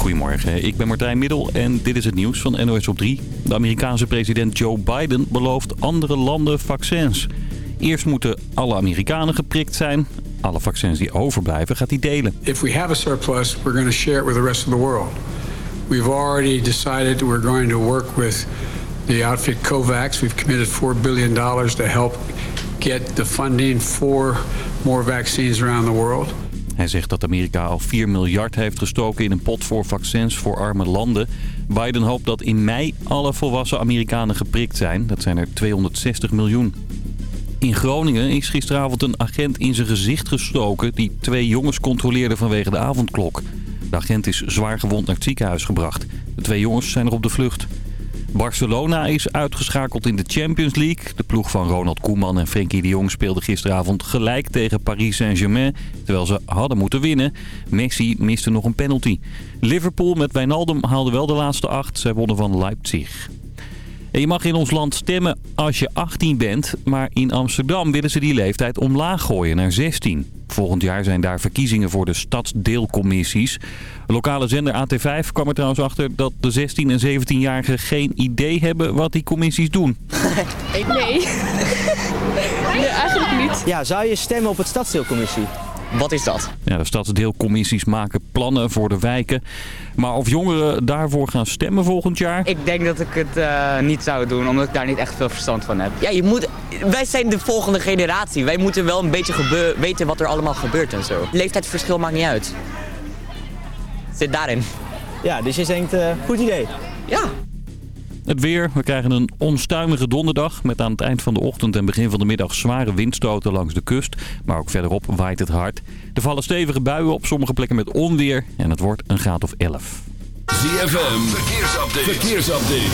Goedemorgen, ik ben Martijn Middel en dit is het nieuws van NOS op 3. De Amerikaanse president Joe Biden belooft andere landen vaccins. Eerst moeten alle Amerikanen geprikt zijn. Alle vaccins die overblijven gaat hij delen. If we have a surplus, we're going to share it with the rest of the world. We've already decided we're going to work with the outfit COVAX. We've committed $4 billion to help get the funding for more vaccines around the world. Hij zegt dat Amerika al 4 miljard heeft gestoken in een pot voor vaccins voor arme landen. Biden hoopt dat in mei alle volwassen Amerikanen geprikt zijn. Dat zijn er 260 miljoen. In Groningen is gisteravond een agent in zijn gezicht gestoken... die twee jongens controleerde vanwege de avondklok. De agent is zwaar gewond naar het ziekenhuis gebracht. De twee jongens zijn er op de vlucht. Barcelona is uitgeschakeld in de Champions League. De ploeg van Ronald Koeman en Frenkie de Jong speelde gisteravond gelijk tegen Paris Saint-Germain. Terwijl ze hadden moeten winnen. Messi miste nog een penalty. Liverpool met Wijnaldum haalde wel de laatste acht. Zij wonnen van Leipzig. En je mag in ons land stemmen als je 18 bent, maar in Amsterdam willen ze die leeftijd omlaag gooien naar 16. Volgend jaar zijn daar verkiezingen voor de stadsdeelcommissies. Lokale zender AT5 kwam er trouwens achter dat de 16 en 17-jarigen geen idee hebben wat die commissies doen. Nee. nee, eigenlijk niet. Ja, zou je stemmen op het stadsdeelcommissie? Wat is dat? Ja, de stadsdeelcommissies maken plannen voor de wijken. Maar of jongeren daarvoor gaan stemmen volgend jaar? Ik denk dat ik het uh, niet zou doen, omdat ik daar niet echt veel verstand van heb. Ja, je moet, wij zijn de volgende generatie. Wij moeten wel een beetje weten wat er allemaal gebeurt en zo. Leeftijdsverschil maakt niet uit. Zit daarin. Ja, dus je denkt, uh, goed idee. Ja. Het weer. We krijgen een onstuimige donderdag met aan het eind van de ochtend en begin van de middag zware windstoten langs de kust. Maar ook verderop waait het hard. Er vallen stevige buien op sommige plekken met onweer en het wordt een graad of 11. ZFM, verkeersupdate. verkeersupdate.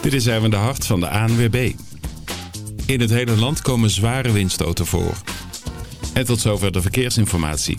Dit is even de hart van de ANWB. In het hele land komen zware windstoten voor. En tot zover de verkeersinformatie.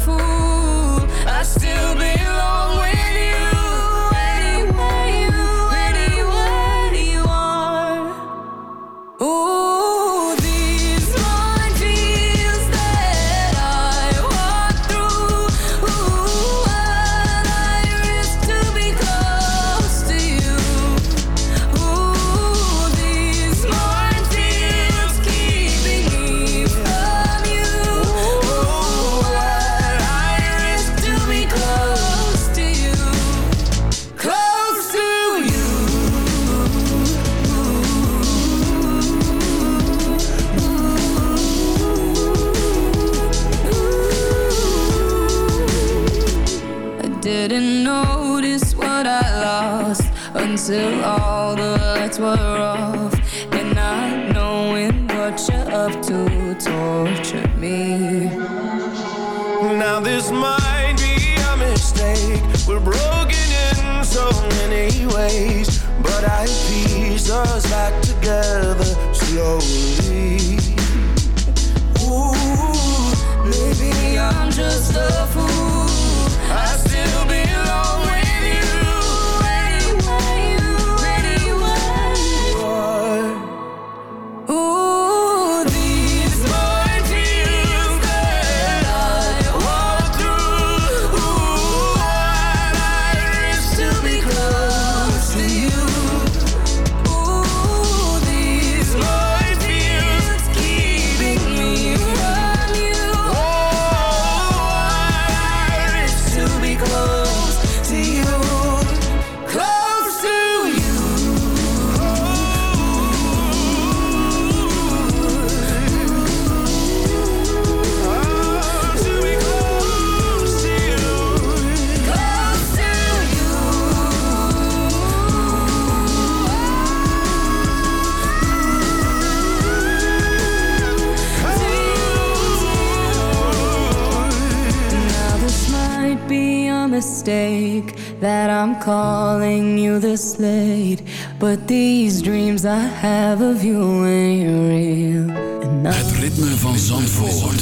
a slate. But these dreams I have of you ain't real. Het ritme van Zandvoort.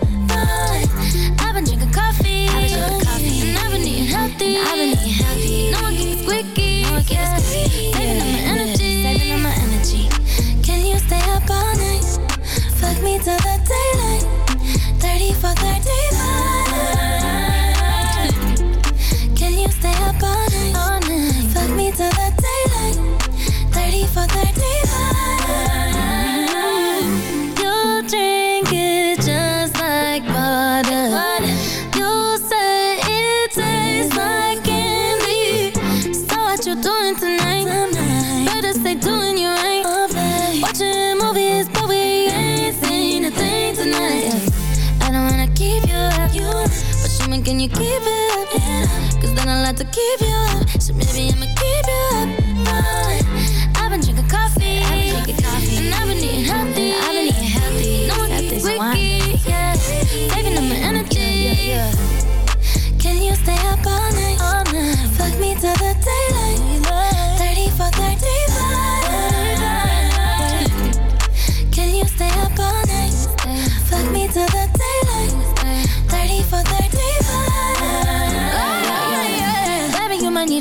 till the daylight. Dirty for 30. To give you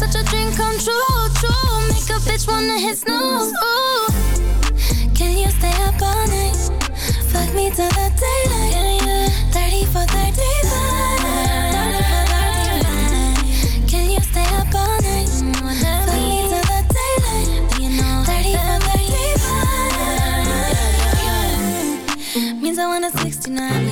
Such a dream come true, true. Make a bitch wanna hit snooze. Can you stay up all night? Fuck me till the daylight. 30 for 35. Can you stay up all night? Fuck me till the daylight. 30 for 35. Means I want a 69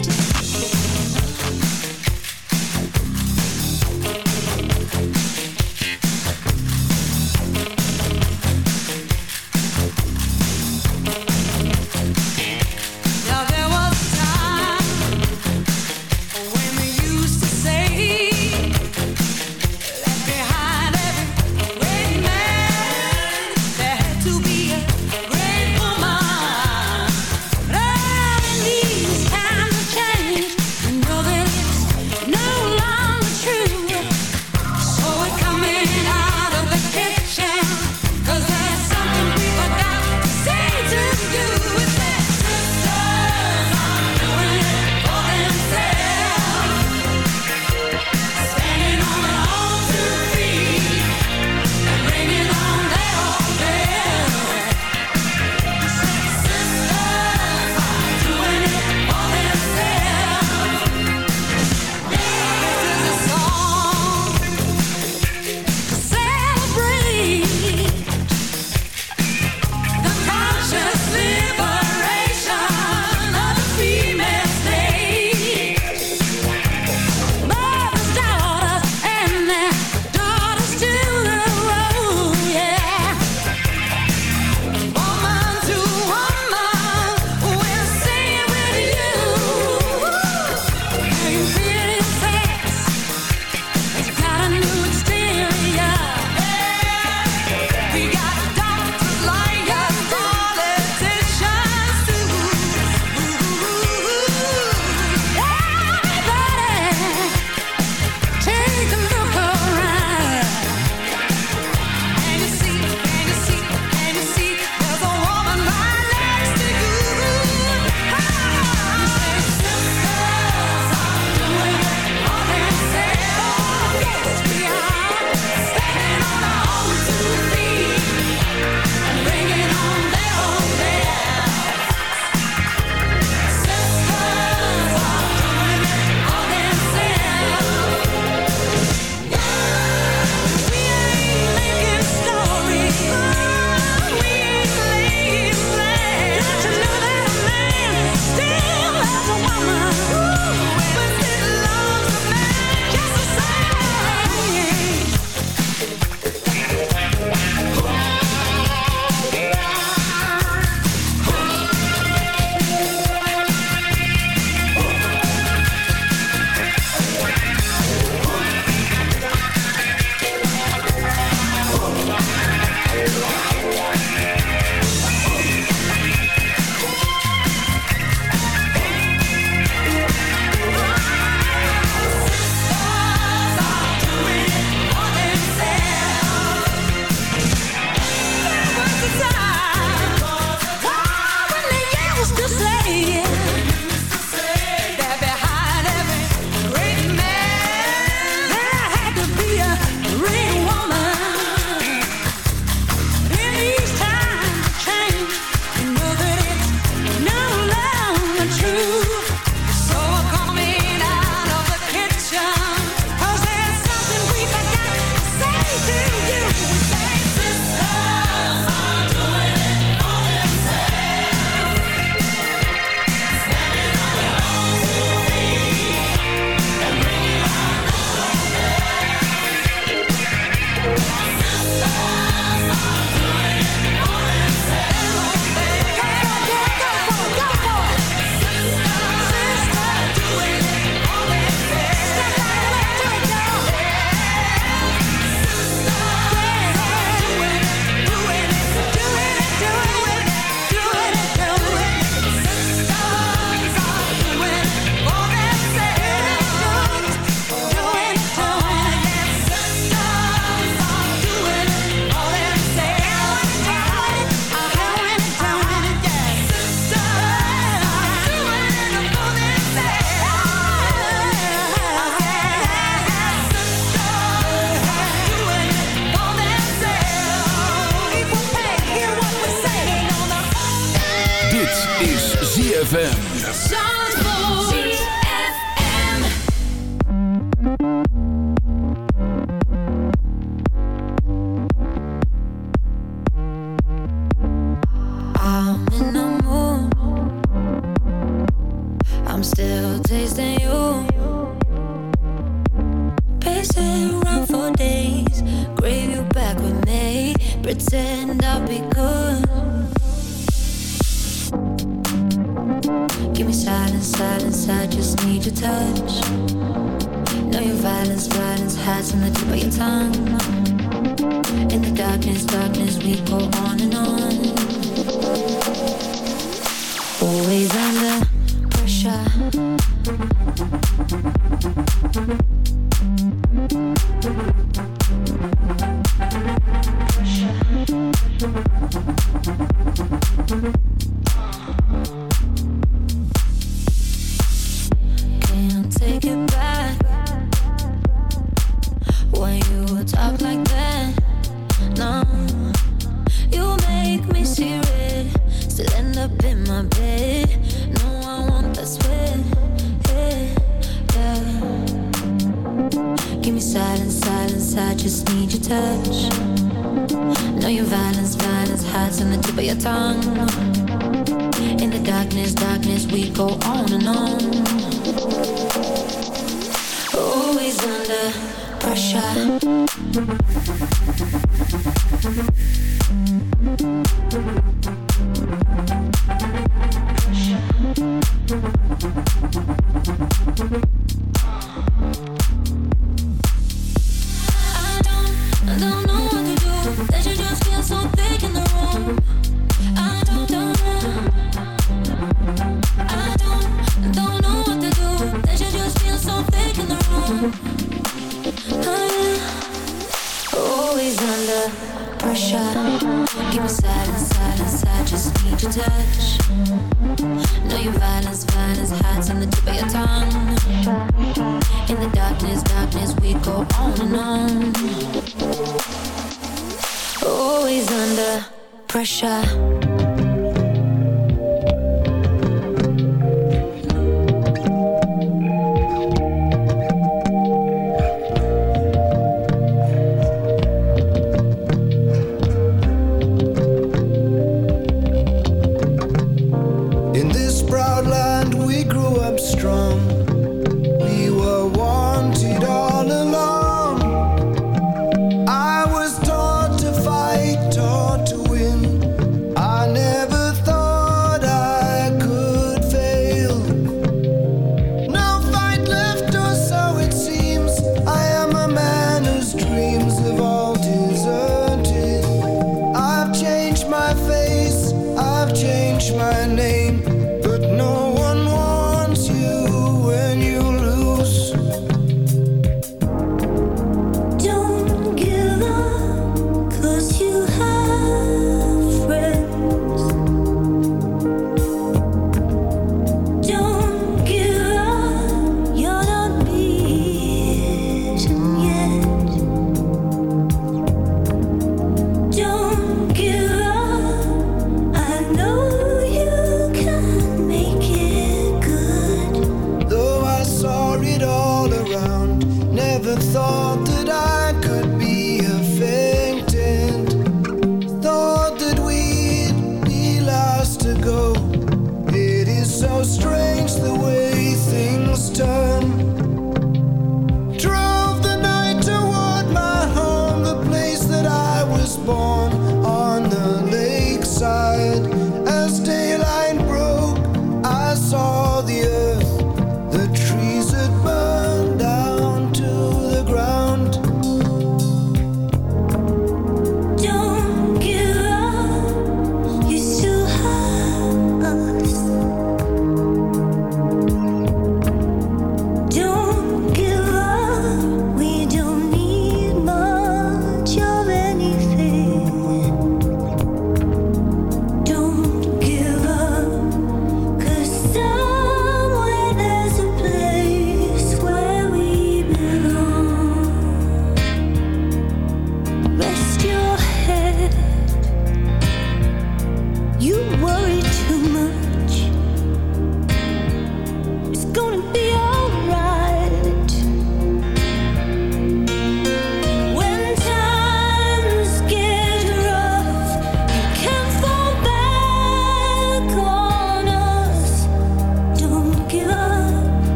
ZFM.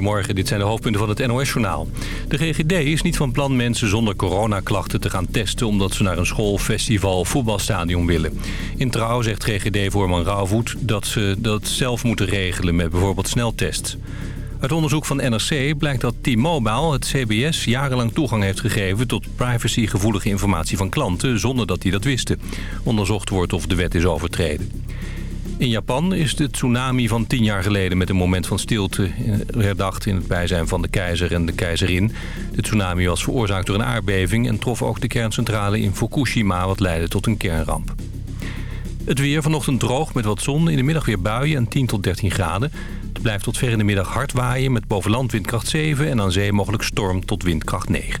Goedemorgen, dit zijn de hoofdpunten van het NOS-journaal. De GGD is niet van plan mensen zonder coronaklachten te gaan testen... omdat ze naar een school, festival voetbalstadion willen. In Trouw zegt GGD-voorman Rauwvoet dat ze dat zelf moeten regelen... met bijvoorbeeld sneltests. Uit onderzoek van NRC blijkt dat T-Mobile het CBS jarenlang toegang heeft gegeven... tot privacygevoelige informatie van klanten zonder dat die dat wisten. Onderzocht wordt of de wet is overtreden. In Japan is de tsunami van tien jaar geleden met een moment van stilte eh, herdacht in het bijzijn van de keizer en de keizerin. De tsunami was veroorzaakt door een aardbeving en trof ook de kerncentrale in Fukushima wat leidde tot een kernramp. Het weer vanochtend droog met wat zon, in de middag weer buien en 10 tot 13 graden. Het blijft tot ver in de middag hard waaien met bovenland windkracht 7 en aan zee mogelijk storm tot windkracht 9.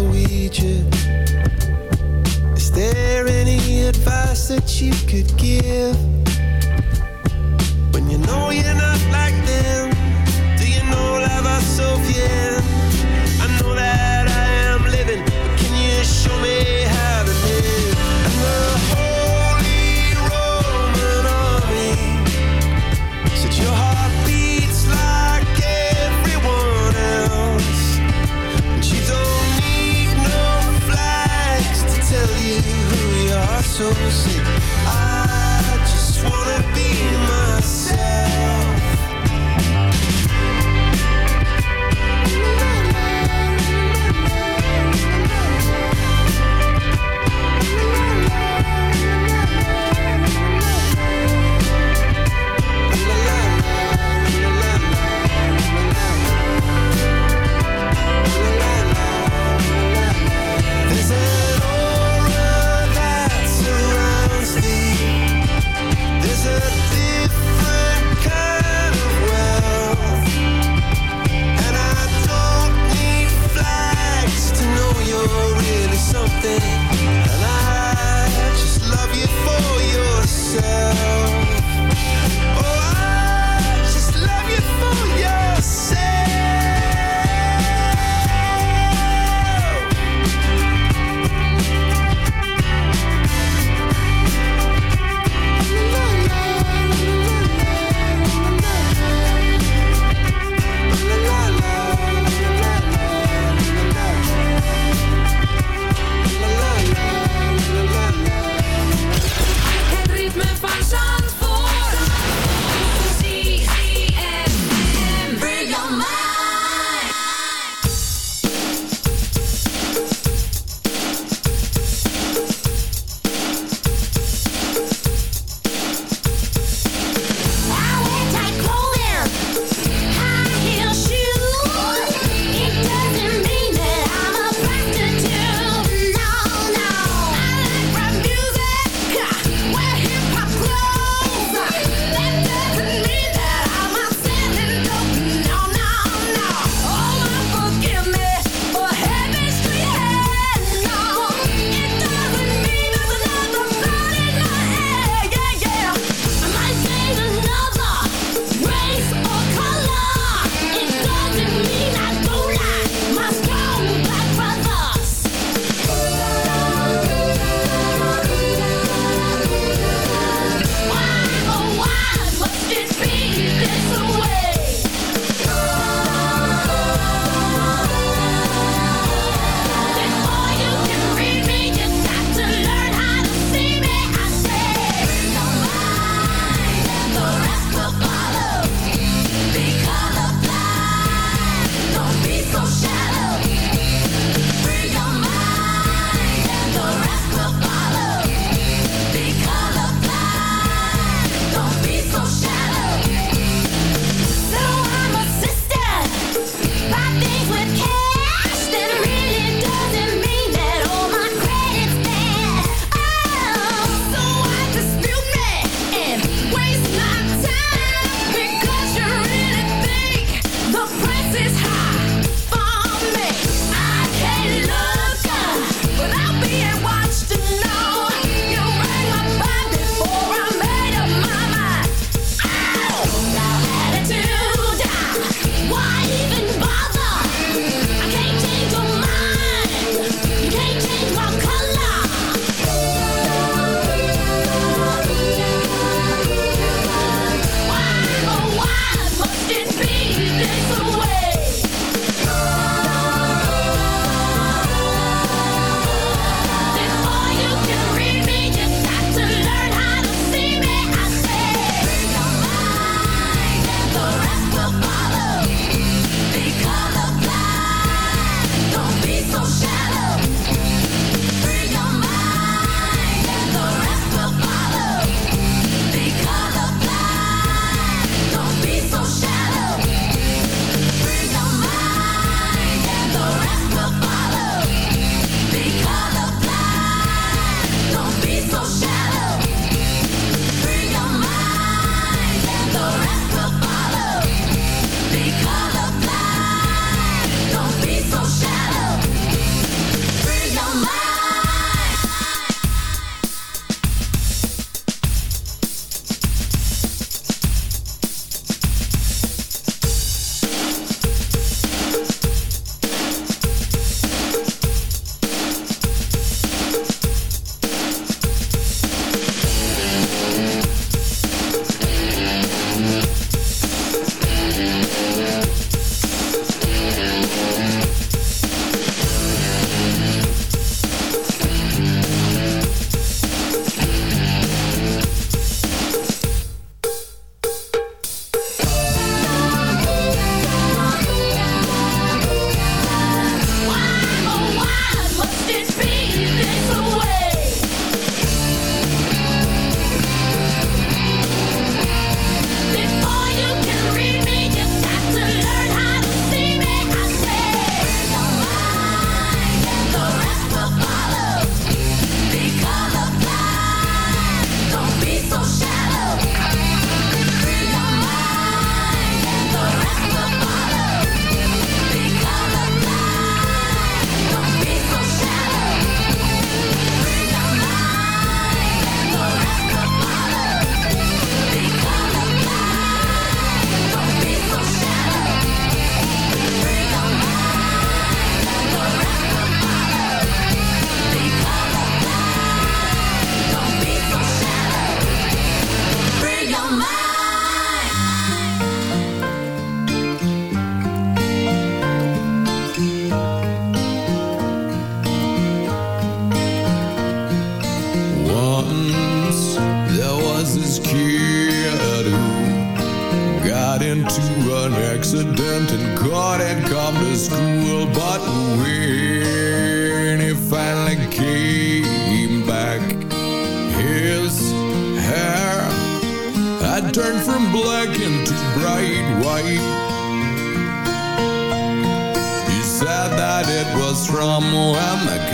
Ouija. Is there any advice that you could give? so sick.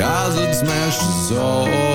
cause it smashed his soul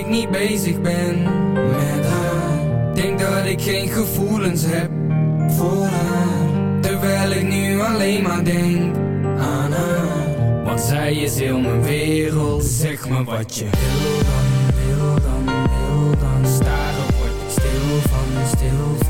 ik niet bezig ben met haar. Denk dat ik geen gevoelens heb voor haar. Terwijl ik nu alleen maar denk aan haar. Want zij is heel mijn wereld. Zeg me wat je wil dan, wil dan, wil dan. Staren stil van, stil van,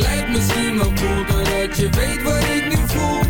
Ik lijk misschien wel cool doordat je weet wat ik nu voel.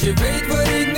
je weet wat ik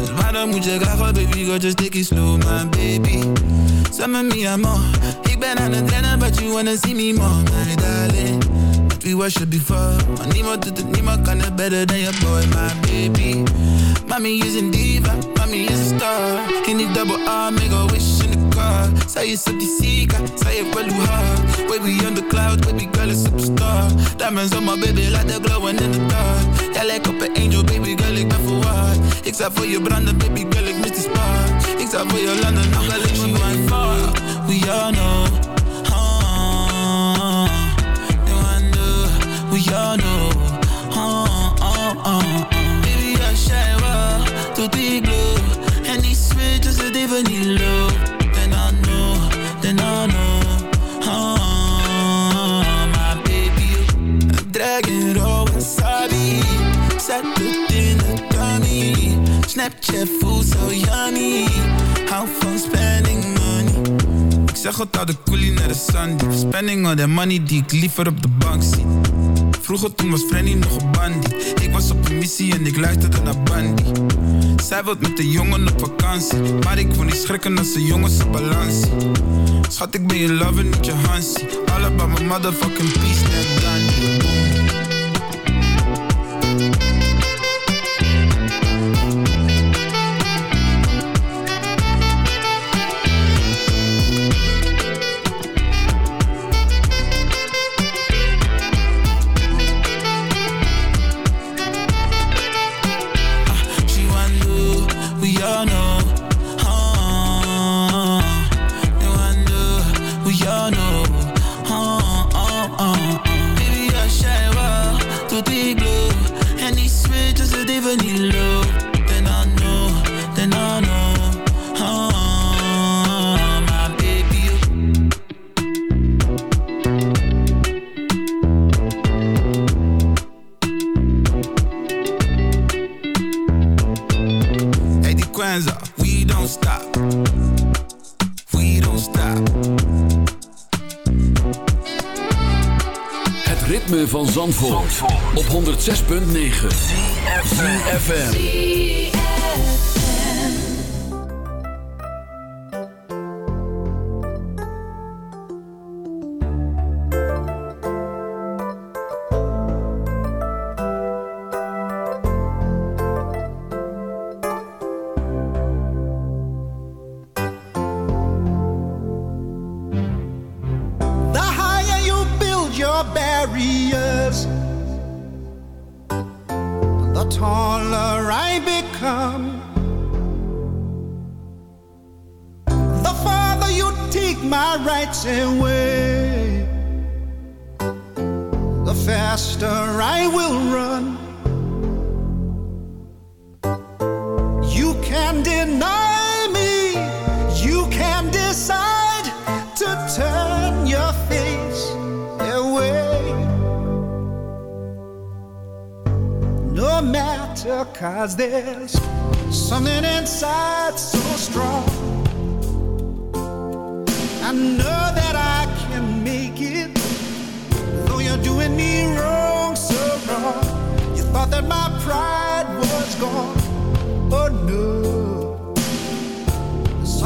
Dus waarom moet je graag baby girl just take it slow my baby. Of me amor Ik ben aan het rennen but you wanna see me more My darling. But we was before. Maar niemand doet het, niemand kan het better than your boy my baby. Mommy is een diva, mommy is een star. In die double R, make a wish in the car. Zij is op die zika, zij heeft wel hoe hard Baby on the cloud, baby girl is superstar. Diamonds on my baby, like they're glowing in the dark. Jij lijkt op een angel, baby girl, ik verwaard Ik zou voor je branden, baby girl, ik mis die spark Ik zou voor je landen, nog wel ik mijn fuck We all know we all know uh, uh, uh. Baby, I well, tot die Snapchat voelt zo yummy Hou van spending money. Ik zeg het al de coolie naar de Sunday Spending all that money die ik liever op de bank zie. Vroeger toen was Frenny nog een bandie Ik was op een missie en ik luisterde naar Bandy. Zij wilt met de jongen op vakantie. Maar ik wil niet schrikken als de jongens op balans Schat ik ben je lover, niet je Hansie. All about my motherfucking peace, net big